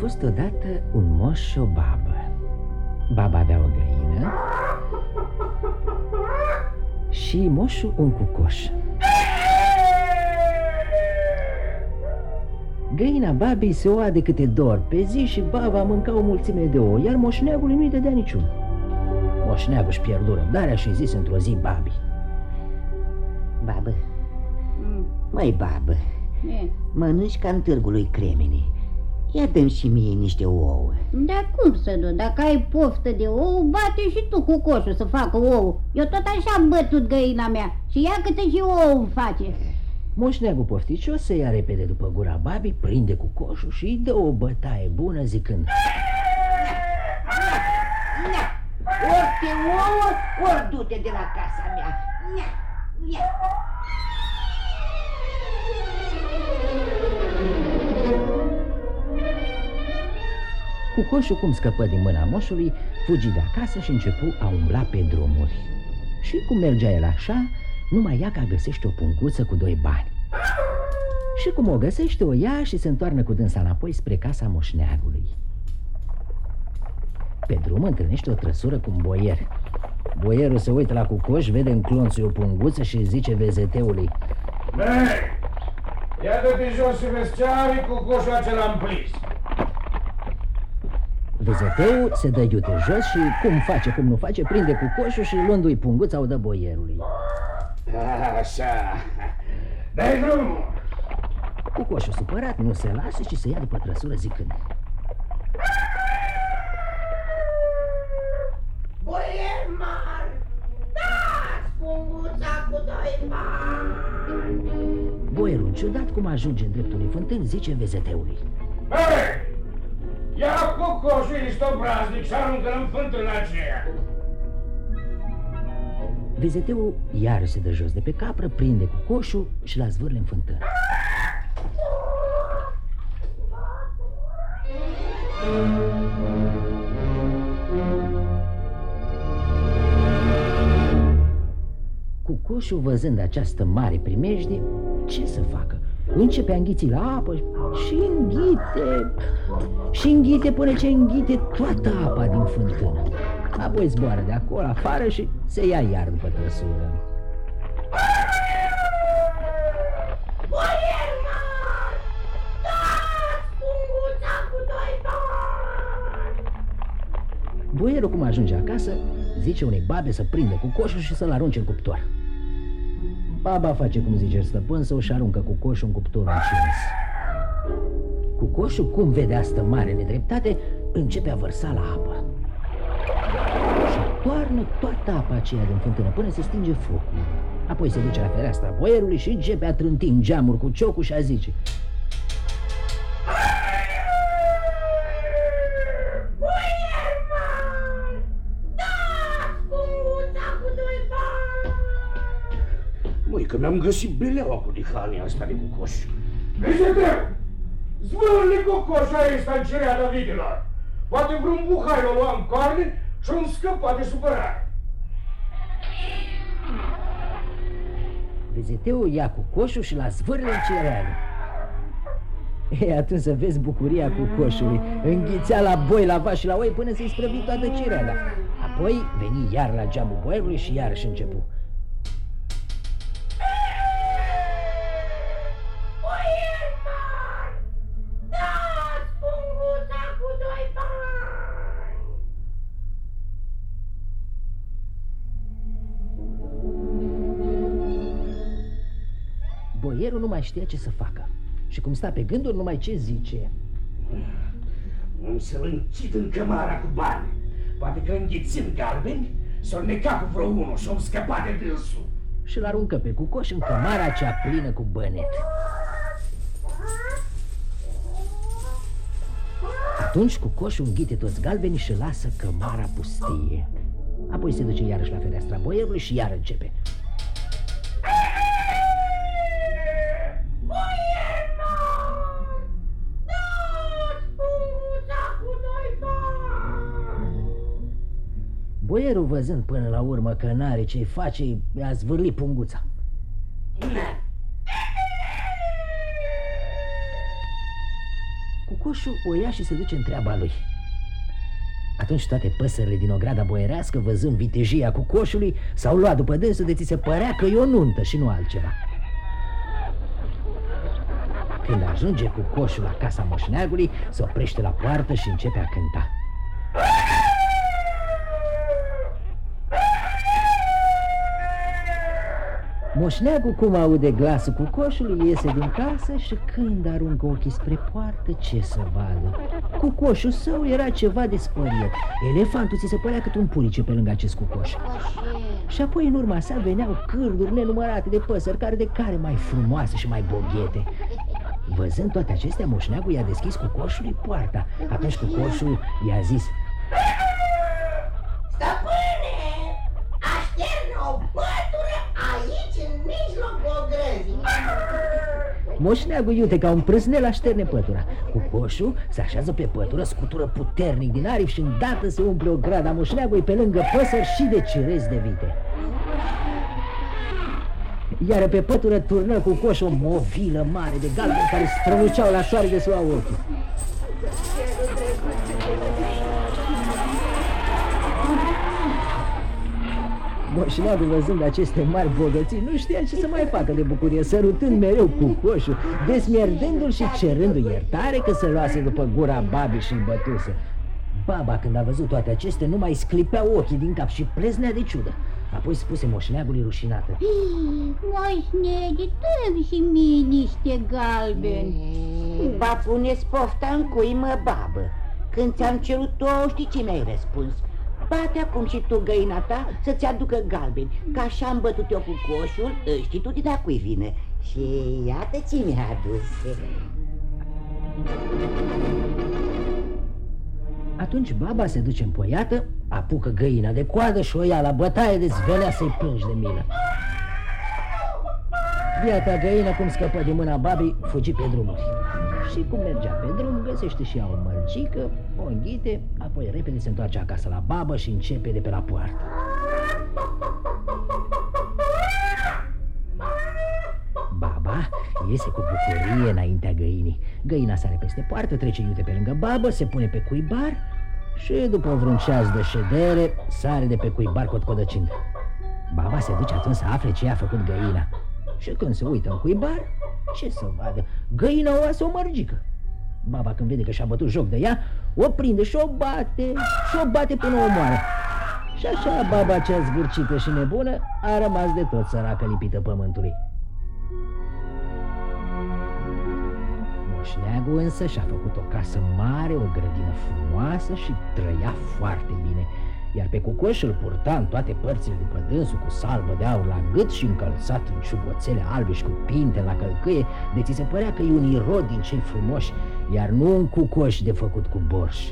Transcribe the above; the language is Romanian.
fost odată un moș și o babă. Baba avea o găină și moșul un cucoș. Găina babei se oa de câte două ori pe zi și baba mânca o mulțime de ouă, iar moșneagului nu-i dădea niciun. Moșneagul își pierdu răbdarea și zis într-o zi babi. Babă, mm. măi babă, e. mănânci ca în târgul lui Cremeni. Ia dăm și mie niște ouă. Dar cum să nu? Dacă ai poftă de ou, bate și tu cu coșul să facă ou. Eu tot așa am bătut găina mea și ia câte și ou îmi face. Moșneagul pofticios se ia repede după gura babii, prinde cu coșul și îi dă o bătaie bună zicând Ori te ouă, ori du-te de la casa mea Nia, nia. Cu coșul cum scăpă din mâna moșului, fugi de acasă și începu a umbla pe drumuri. Și cum mergea el așa, numai ea ca găsește o punguță cu doi bani. Și cum o găsește, o ia și se întoarnă cu dânsa înapoi spre casa moșneagului. Pe drum întâlnește o trăsură cu un boier. Boierul se uită la cucoș, vede în clonțul o punguță și zice vezeteului Băi, ia de pe jos și vezi ce are cucoșul acela în plis. Vezeteu se dă iute jos și cum face, cum nu face, prinde cu coșul și luându-i punguța o dă boierului. Așa, dai drumul. Cu coșul supărat nu se lasă și se ia după trăsură zicând. Boier mari, dați punguța cu doi bani. Boierul, ciudat cum ajunge în dreptul unui fântân, zice vezeteului. Hei! Ia cu coșul, ești obraznic și aruncă în fântâna aceea. Vezeteu iar se dă jos de pe capră, prinde cu coșul și la zvârle în fântână. Cu coșul, văzând această mare primejdie, ce să facă? Începe a înghiți la apă și înghite. Și înghite până ce înghite toată apa din fântână. Apoi zboară de acolo afară și se ia iar după trăsură. Boierul cum ajunge acasă, zice unei babe să prindă cu coșul și să-l arunce în cuptor Baba face cum zice stăpân să și aruncă cu coșul în cuptorul încins Cu coșul, cum vede asta mare nedreptate, începe a vărsa la apă toarnă toată apa aceea din fântână până se stinge focul. Apoi se duce la fereastra boierului și începe a trânti în geamuri cu ciocul și a zice că mi-am găsit beleaua cu dihania asta de cucoș. Vegeteu! Zvârli cucoșa ăsta în cerea Davidilor! Poate vreun buhai o lua în carne și un scăpat de supărare. Vezeteu ia cu coșul și la zvârle în cereală. E, atunci să vezi bucuria cu coșului. Înghițea la boi, la vași și la oi până se-i sprăvi toată cereala. Apoi veni iar la geamul boierului și iarăși începu. Boierul nu mai știa ce să facă. Și cum sta pe gânduri, numai ce zice. Om să-l închid în cămara cu bani. Poate că înghițim galbeni S-o neca cu vreo unul și om scăpa de dânsul. Și-l aruncă pe cucoș în cămara cea plină cu bănet. Atunci cucoșul înghite toți galbenii și lasă cămara pustie. Apoi se duce iarăși la fereastra boierului și iar începe Boierul, văzând până la urmă că n-are ce-i face, i-a zvârlit punguța. cucoșul o ia și se duce în treaba lui. Atunci toate păsările din ograda boierească, văzând vitejia cu coșului, s-au luat după dânsul de ți se părea că e o nuntă și nu altceva. Când ajunge cu coșul la casa moșneagului, se oprește la poartă și începe a cânta. Moșneagul, cum aude glasul cu coșului, iese din casă și când aruncă ochii spre poartă, ce să vadă? Cu coșul său era ceva de spăriet. Elefantul ți se părea cât un purice pe lângă acest cucoș. Și apoi în urma sa veneau cârduri nenumărate de păsări, care de care mai frumoase și mai boghete. Văzând toate acestea, moșneagul i-a deschis cu coșului poarta. Atunci cu coșul i-a zis Moșneagul iute ca un prâsnel așterne pătura. Cu coșul se așează pe pătură, scutură puternic din aripi și îndată se umple o grada moșneagului pe lângă păsări și de cirezi de vite. Iar pe pătură turnă cu coș o movilă mare de galben care străluceau la soare de sua ochii. Moșneagul văzând aceste mari bogății nu știa ce să mai facă de bucurie, sărutând mereu cu coșul, desmierdându-l și cerându-i iertare că se luase după gura babii și-l bătuse. Baba, când a văzut toate acestea, nu mai sclipea ochii din cap și pleznea de ciudă. Apoi spuse moșneagului rușinată. Moșnege, dă și mie niște galbeni. Ba puneți pofta în cui, mă, babă. Când ți-am cerut tu, știi ce mi-ai răspuns? Bate acum și tu găina ta să-ți aducă galbeni, că așa am bătut eu cu coșul, știi tu de da cui vine. Și iată ce mi-a adus. Atunci baba se duce în poiată, apucă găina de coadă și o ia la bătaie de zvelea să-i plângi de milă. Biata găină, cum scăpă din mâna babii, fugi pe drumuri. Și cum mergea pe drum, găsește și ea o mărcică, o înghite, apoi repede se întoarce acasă la babă și începe de pe la poartă. Baba iese cu bucurie înaintea găinii. Găina sare peste poartă, trece iute pe lângă babă, se pune pe cuibar și după vreun ceas de ședere, sare de pe cuibar cotcodăcind. Baba se duce atunci să afle ce a făcut găina. Și când se uită în cuibar, ce să vadă? Găina o ase o mărgică. Baba când vede că și-a bătut joc de ea, o prinde și o bate, și o bate până o moară. Și așa baba cea zvârcită și nebună a rămas de tot săracă lipită pământului. Moșneagul însă și-a făcut o casă mare, o grădină frumoasă și trăia foarte bine iar pe cucoș îl purta în toate părțile după dânsul cu salbă de aur la gât și încălțat în șuboțele albe și cu pinte la călcâie, de ți se părea că e un irod din cei frumoși, iar nu un cucoș de făcut cu borș.